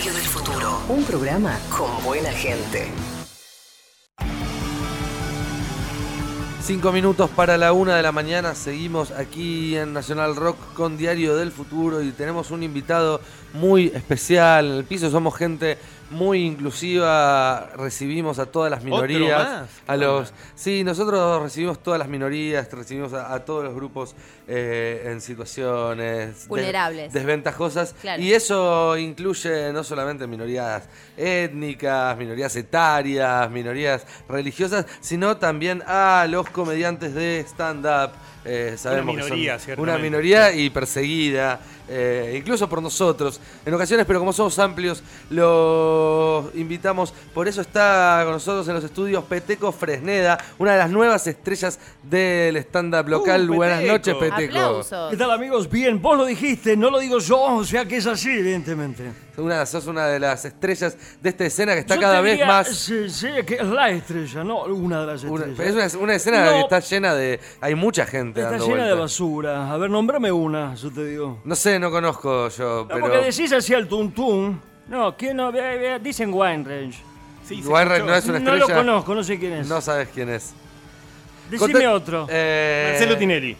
Diario del Futuro. Un programa con buena gente. Cinco minutos para la una de la mañana, seguimos aquí en Nacional Rock con Diario del Futuro y tenemos un invitado muy especial. En el piso somos gente muy inclusiva, recibimos a todas las minorías. más? A los, sí, nosotros recibimos todas las minorías, recibimos a, a todos los grupos eh, en situaciones de- Vulnerables. desventajosas. Claro. Y eso incluye no solamente minorías étnicas, minorías etarias, minorías religiosas, sino también a los comediantes de stand-up. Eh, sabemos que son minoría, una minoría y perseguida, eh, incluso por nosotros en ocasiones, pero como somos amplios, los invitamos. Por eso está con nosotros en los estudios Peteco Fresneda, una de las nuevas estrellas del stand-up local. Uh, Buenas noches, Peteco. Aplausos. ¿Qué tal amigos? Bien, vos lo dijiste, no lo digo yo, o sea que es así, evidentemente. Una, sos una de las estrellas de esta escena que está Yo cada vez más. Sí, sí, que es la estrella, no una de las Una, estrellas. es una, una escena No. que está llena de. Hay mucha gente Está dando llena de basura. A ver, nombrame una, yo te digo. No sé, no conozco yo, No, pero. porque decís así al tuntún. No, ¿quién no? Dicen Wine Range. Sí, Weinreich escuchó. no es una No lo estrella. conozco, no sé quién es. No sabes quién es. Decime otro. Eh, Marcelo Tinelli.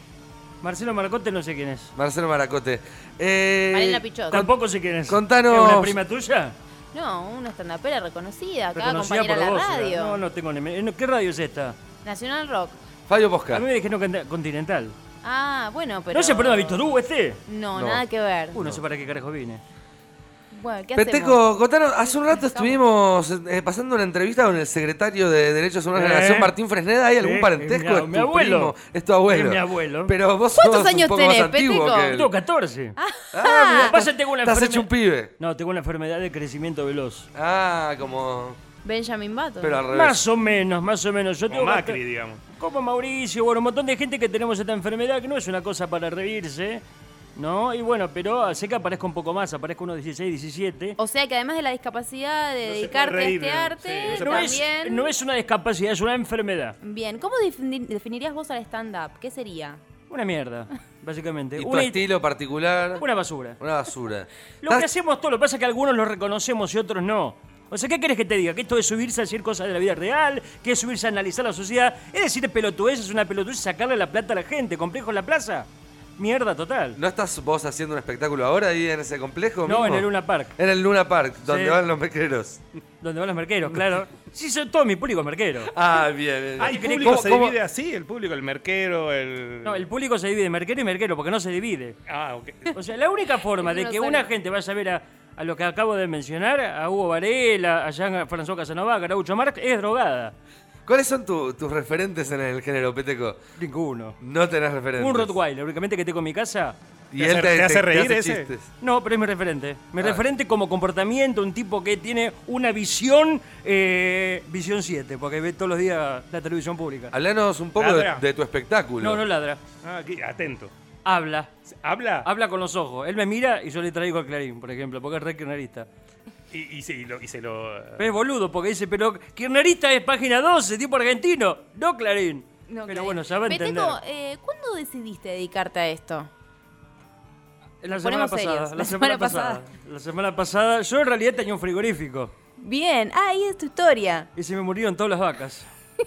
Marcelo Marcote no sé quién es. Marcelo Maracote. Eh, Marina Pichot. Tampoco sé quién es. contanos- ¿Es una prima tuya? No, una estandapera reconocida, acá, Reconocida compañera por la vos. radio. No, no tengo ni... me- ¿Qué radio es esta? Nacional Rock. Fabio Posca. A mí me dijeron Continental. Ah, bueno, pero... ¿No se prueba Víctor Hugo este? No, No. nada que ver. Uh, no sé para qué carajo vine. Bueno, ¿qué hacemos? Peteco, contanos, hace un rato estuvimos eh, pasando una entrevista con el secretario de Derechos Humanos de la Eh. Nación, Martín Fresneda. ¿Hay algún Eh, parentesco? mi- ¿Es tu mi abuelo. primo? Es tu abuelo. Es mi abuelo. Pero vos ¿Cuántos sos años un poco tenés, más antiguo Peteco? que él. Tengo 14. Ah, mirá, Pasa, tengo una Estás enferme- hecho un pibe. No, tengo una enfermedad de crecimiento veloz. Ah, como... Benjamin Button. Pero al revés. Más o menos, más o menos. Yo Como tengo Macri, digamos. Como Mauricio, bueno, un montón de gente que tenemos esta enfermedad que no es una cosa para reírse, ¿no? Y bueno, pero sé que aparezco un poco más, aparezco unos 16, 17. O sea que además de la discapacidad de No dedicarte a este arte, Sí, no se No es, también... no es una discapacidad, es una enfermedad. Bien, ¿cómo defini- definirías vos al stand-up? ¿Qué sería? Una mierda, básicamente. ¿Y tu Una, estilo particular? una basura. Una basura. Lo que hacemos todo, lo que pasa es que algunos lo reconocemos y otros no. O sea, ¿qué querés que te diga? Que esto es subirse a decir cosas de la vida real, que es subirse a analizar la sociedad. Es decir, pelotudez es una pelotudez y sacarle la plata a la gente. ¿Complejo en la plaza? Mierda total. ¿No estás vos haciendo un espectáculo ahora ahí en ese complejo? No, mismo? en el Luna Park. En el Luna Park, donde Sí. van los mequeros. Donde van los merqueros, claro. Sí, son todo mi público es merquero. Ah, bien, bien. Ah, el público ¿Cómo- se cómo- divide así, el público, el merquero, el... No, el público se divide en merquero y merquero, porque no se divide. Ah, ok. O sea, la única forma de que una gente vaya a ver a, a lo que acabo de mencionar, a Hugo Varela, a Jean François Casanova, a Garaucho Marx, es drogada. ¿Cuáles son tu- tus referentes en el género, Peteco? Ninguno. No tenés referentes. Un Rottweiler, únicamente que tengo en mi casa. Y ¿Te él hace- te, te hace te- reír hace ese? chistes. No, pero es mi referente. Mi Ah. referente como comportamiento, un tipo que tiene una visión, eh, visión 7, porque ve todos los días la televisión pública. Hablanos un poco de, tu espectáculo. No, no ladra. Ah, aquí, atento. Habla. ¿Habla? Habla con los ojos. Él me mira y yo le traigo al clarín, por ejemplo, porque es re kirchnerista. Y, y, se- y lo, y se lo... Pero es boludo, porque dice, pero kirchnerista es página 12, tipo argentino, no clarín. No, pero bueno, ya va a entender. Peteco, eh, ¿cuándo decidiste dedicarte a esto? La semana pasada, serios. la, La semana, semana pasada. pasada. La semana pasada, yo en realidad tenía un frigorífico Bien, ah, ahí es tu historia. y se me murieron todas las vacas.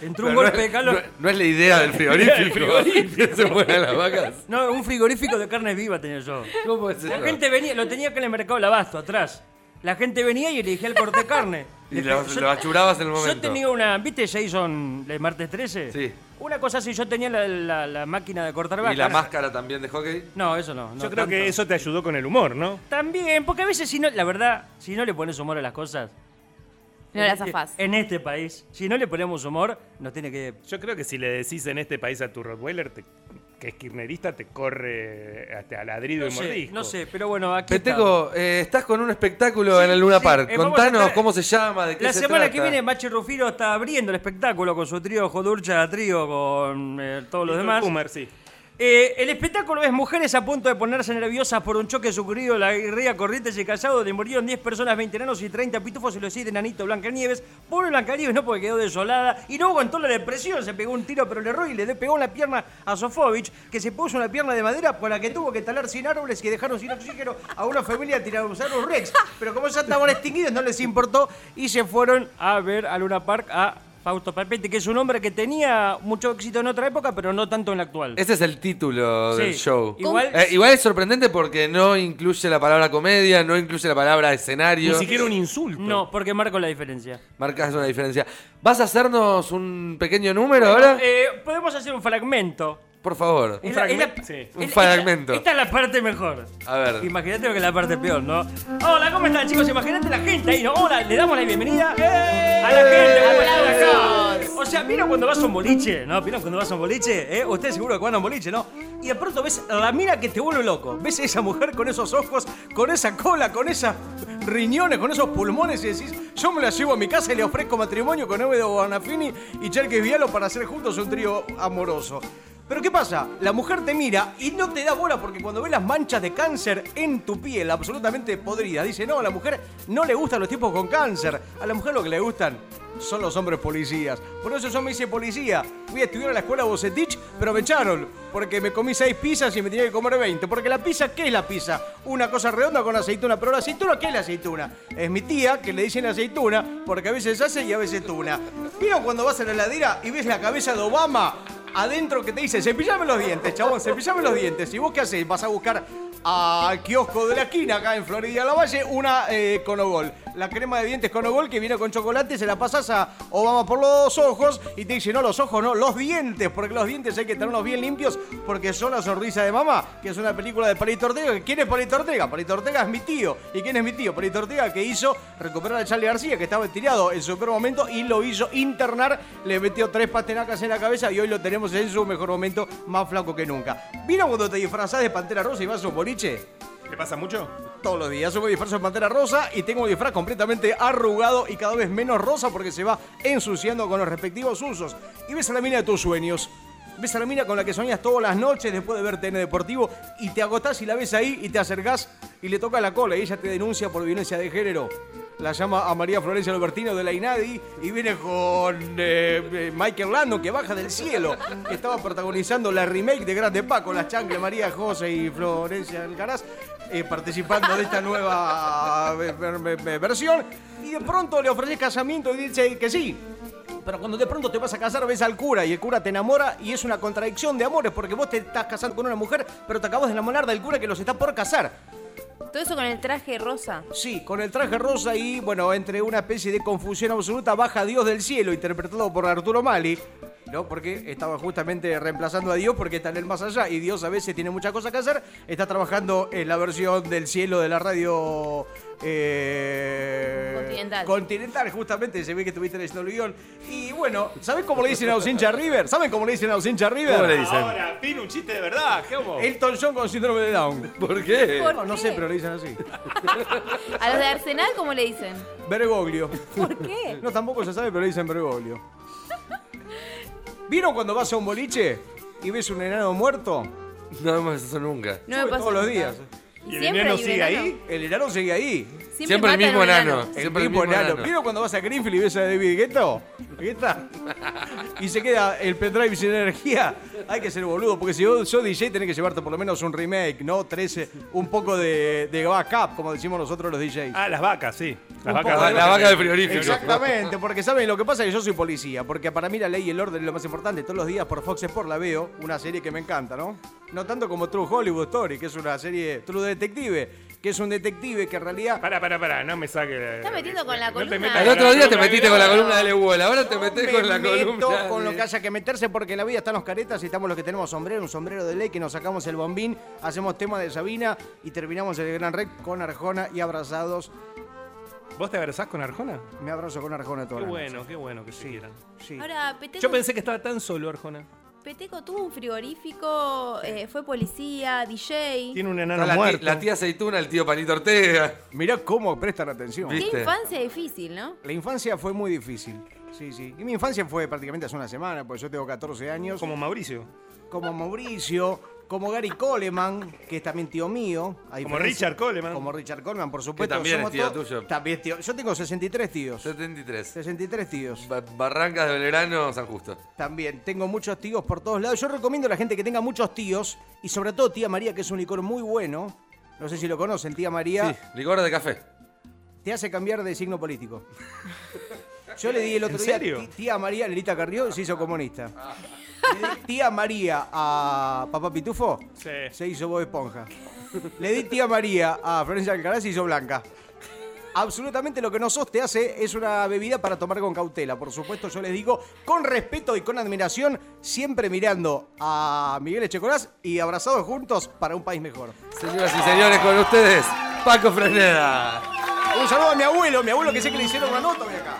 Entró Pero un no, golpe de calor. no- no es la idea del frigorífico. que se mueran las vacas. No, un frigorífico de carne viva tenía yo. ¿Cómo es La eso? gente venía, lo tenía acá en el mercado del abasto, atrás. La gente venía y elegía el corte de carne. Y lo, yo- lo achurabas en el momento. Yo tenía una, ¿viste Jason el martes 13? Sí. Una cosa así, yo tenía la, la- la máquina de cortar vacas. ¿Y la máscara también de hockey? No, eso no. no Yo creo tanto. que eso te ayudó con el humor, ¿no? También, porque a veces si no, la verdad, si no le pones humor a las cosas. No la este- zafás. En este país, si no le ponemos humor, nos tiene que. Yo creo que si le decís en este país a tu Rottweiler te- que es kirchnerista, te corre hasta a ladrido No y sé, mordisco. no sé, pero bueno, aquí. Peteco, eh, estás con un espectáculo en el Luna sí, Park. eh, Contanos estar- cómo se llama, de qué La se semana trata. que viene Machi Rufiro está abriendo el espectáculo con su trío Jodurcha, trío con eh, todos los demás. Kummer, sí. Eh, el espectáculo es mujeres a punto de ponerse nerviosas por un choque ocurrido en la guerrilla Corrientes y Callao, donde murieron 10 personas, 20 enanos y 30 pitufos y los 7 enanitos Blancanieves. Pobre Blancanieves no porque quedó desolada y no aguantó la depresión, se pegó un tiro pero le erró y le pegó en la pierna a Sofovich, que se puso una pierna de madera por la que tuvo que talar sin árboles y dejaron sin oxígeno a una familia Tyrannosaurus Rex. Pero como ya estaban extinguidos no les importó y se fueron a ver a Luna Park a Fausto Palpete, que es un hombre que tenía mucho éxito en otra época, pero no tanto en la actual. Ese es el título del show. Igual- Eh, igual es sorprendente porque no incluye la palabra comedia, no incluye la palabra escenario. Ni siquiera un insulto. No, porque marco la diferencia. Marcas una diferencia. ¿Vas a hacernos un pequeño número ahora? Eh, podemos hacer un fragmento. Por favor. Un fragmento, sí. Un fragmento. Esta, esta es la parte mejor. A ver. Imagínate que es la parte peor, ¿no? Hola, ¿cómo están, chicos? Imagínate la gente ahí, ¿no? Hola, le damos la bienvenida a la gente está acá. O sea, ¿vieron cuando vas a un boliche? ¿No? ¿Vieron cuando vas a un boliche? ¿Eh? Ustedes seguro que van a un boliche, ¿no? Y de pronto ves la mina que te vuelve loco. Ves a esa mujer con esos ojos, con esa cola, con esas riñones, con esos pulmones y decís, yo me la llevo a mi casa y le ofrezco matrimonio con Evedo Bonafini y Cherkes Vialo para hacer juntos un trío amoroso. Pero ¿qué pasa? La mujer te mira y no te da bola porque cuando ve las manchas de cáncer en tu piel absolutamente podrida, dice, no, a la mujer no le gustan los tipos con cáncer. A la mujer lo que le gustan son los hombres policías. Por eso yo me hice policía. Fui a estudiar a la escuela Bocetich, pero me echaron porque me comí seis pizzas y me tenía que comer 20. Porque la pizza, ¿qué es la pizza? Una cosa redonda con aceituna. Pero la aceituna, ¿qué es la aceituna? Es mi tía que le dicen aceituna porque a veces hace y a veces tuna. ¿Vieron cuando vas a la heladera y ves la cabeza de Obama? Adentro que te dice, cepillame los dientes, chabón, cepillame los dientes. ¿Y vos qué haces? Vas a buscar al kiosco de la esquina acá en Florida La Valle una eh, Conogol. La crema de dientes Conogol que viene con chocolate, se la pasas a Obama por los ojos y te dice, no, los ojos no, los dientes, porque los dientes hay que tenerlos bien limpios porque son la sonrisa de mamá, que es una película de Palito Ortega. ¿Quién es Palito Ortega? Palito Ortega es mi tío. ¿Y quién es mi tío? Palito Ortega que hizo recuperar a Charlie García, que estaba tirado en su peor momento y lo hizo internar, le metió tres patenacas en la cabeza y hoy lo tenemos en su mejor momento, más flaco que nunca. ¿Vieron cuando te disfrazás de Pantera Rosa y vas a un boliche? ¿Te pasa mucho? Todos los días yo me disfrazo de Pantera Rosa y tengo un disfraz completamente arrugado y cada vez menos rosa porque se va ensuciando con los respectivos usos. Y ves a la mina de tus sueños. Ves a la mina con la que soñas todas las noches después de ver TN Deportivo y te agotás y la ves ahí y te acercás y le toca la cola y ella te denuncia por violencia de género. La llama a María Florencia Albertino de la INADI y viene con eh, eh, Michael Landon que baja del cielo, que estaba protagonizando la remake de Grande Paco, las chanclas María José y Florencia Alcaraz, eh, participando de esta nueva eh, ver- ver- ver- versión. Y de pronto le ofreces casamiento y dice que sí. Pero cuando de pronto te vas a casar, ves al cura y el cura te enamora y es una contradicción de amores porque vos te estás casando con una mujer, pero te acabas de enamorar del cura que los está por casar. Todo eso con el traje rosa. Sí, con el traje rosa y, bueno, entre una especie de confusión absoluta, baja Dios del cielo, interpretado por Arturo Mali, ¿no? Porque estaba justamente reemplazando a Dios porque está en el más allá y Dios a veces tiene muchas cosas que hacer. Está trabajando en la versión del cielo de la radio. eh, Continental. Continental, justamente, se ve que estuviste leyendo el guion. Y bueno, ¿saben cómo le dicen a Ausincha River? ¿Saben cómo le dicen a Ausincha River? ¿Cómo le dicen? Ahora, pin un chiste de verdad. ¿Cómo? Elton John con síndrome de Down. ¿Por qué? ¿Por No, no qué? sé, pero le dicen así. A los de Arsenal, ¿cómo le dicen? Bergoglio. ¿Por qué? No, tampoco se sabe, pero le dicen Bergoglio. ¿Vieron cuando vas a un boliche y ves un enano muerto? No vemos eso nunca. No me pasa todos los nunca. días. ¿Y el Siempre enano hay un sigue enano. ahí? El enano sigue ahí. Siempre el matan mismo un enano. El Siempre el mismo mismo enano. enano. ¿Vieron cuando vas a Greenfield y ves a David Guetta? ¿Guetta? Y se queda el pendrive sin energía. Hay que ser boludo, porque si vos sos DJ tenés que llevarte por lo menos un remake, ¿no? 13, un poco de, de backup, como decimos nosotros los DJs. Ah, las vacas, sí. Las Un vacas. poco La, la vaca del frigorífico. Exactamente, porque saben lo que pasa es que yo soy policía, porque para mí la ley y el orden es lo más importante. Todos los días por Fox Sports la veo, una serie que me encanta, ¿no? No tanto como True Hollywood Story, que es una serie True Detective, que es un detective que en realidad Pará, pará, pará, no me saque. la- Está metiendo con la no columna. metas El otro día te metiste con la columna de Lebuel, ahora te No metes me con la meto columna. con lo que haya que meterse porque en la vida están los caretas y estamos los que tenemos sombrero, un sombrero de ley que nos sacamos el bombín, hacemos tema de Sabina y terminamos el Gran Rec con Arjona y abrazados. ¿Vos te abrazás con Arjona? Me abrazo con Arjona toda Qué bueno, qué bueno que se quieran. noche. Sí. Ahora, Peteco, Yo pensé que estaba tan solo, Arjona. Peteco tuvo un frigorífico, eh, fue policía, DJ. Tiene un Está enano la, muerto. la tía aceituna, el tío Palito Ortega. Mirá cómo prestan atención. ¿Viste? Qué infancia difícil, ¿no? La infancia fue muy difícil. Sí, sí. Y mi infancia fue prácticamente hace una semana, porque yo tengo 14 años. Como Mauricio. como Mauricio, como Gary Coleman, que es también tío mío. Como diferencia- Richard Coleman. Como Richard Coleman, por supuesto. también Somos es tío tuyo. También tío. Yo tengo 63 tíos. 73. 63 tíos. Ba- Barrancas de Belgrano, San Justo. También tengo muchos tíos por todos lados. Yo recomiendo a la gente que tenga muchos tíos y sobre todo tía María, que es un licor muy bueno. No sé si lo conocen, tía María. Sí, licor de café. Te hace cambiar de signo político. Yo le di el otro ¿En día serio? ti- tía María, Lelita Carrió, se hizo comunista. Le di tía María a Papá Pitufo, Sí. se hizo Bob Esponja. Le di tía María a Florencia Alcaraz, se hizo Blanca. Absolutamente lo que no sos te hace es una bebida para tomar con cautela. Por supuesto, yo les digo con respeto y con admiración, siempre mirando a Miguel Echecolás y abrazados juntos para un país mejor. Señoras y señores, con ustedes, Paco Fresneda. Un saludo a mi abuelo, mi abuelo que sé que le hicieron una nota hoy acá.